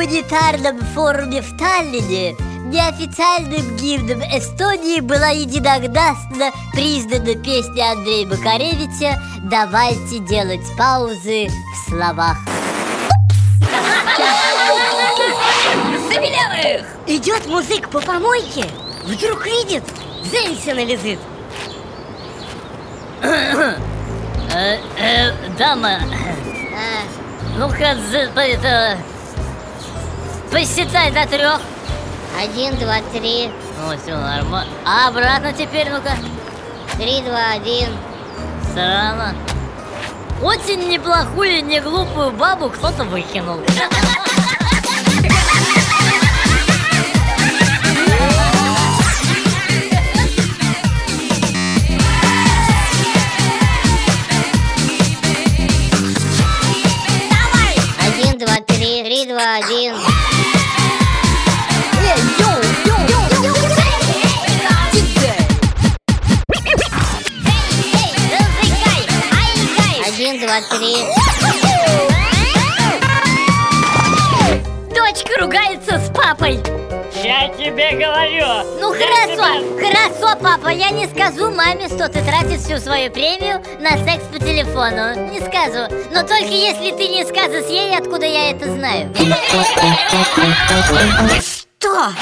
легендарном форуме в Таллине неофициальным гимном Эстонии была единогласно признана песня Андрея Макаревича «Давайте делать паузы в словах». Забелевых! Идет музык по помойке, вдруг видит, Зенсина лежит. Э, э, дама, А, ну-ка, это, посчитай до трех. один, два, три, Ну, все нормально. А обратно теперь, ну-ка. три, два, один. Странно. Очень неплохую, не глупую бабу кто-то выкинул. Один, два, три. Дочка ругается с папой. Я тебе говорю. Ну Я хорошо, тебе- хорошо, папа, я не скажу маме, что ты тратишь всю свою премию на секс по телефону. Не скажу. Но только если ты не скажешь ей, откуда я это знаю. Что?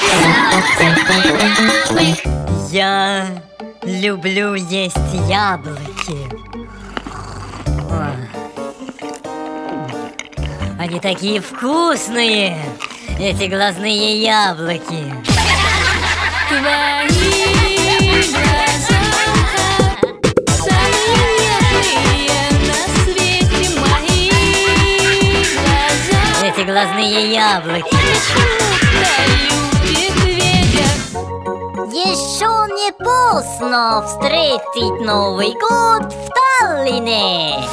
Я люблю есть яблоки. Они такие вкусные, эти глазные яблоки. Твои глаза Самые нежные на свете мои глаза Эти глазные яблоки. Ветер Еще не поздно встретить Новый год в Таллине.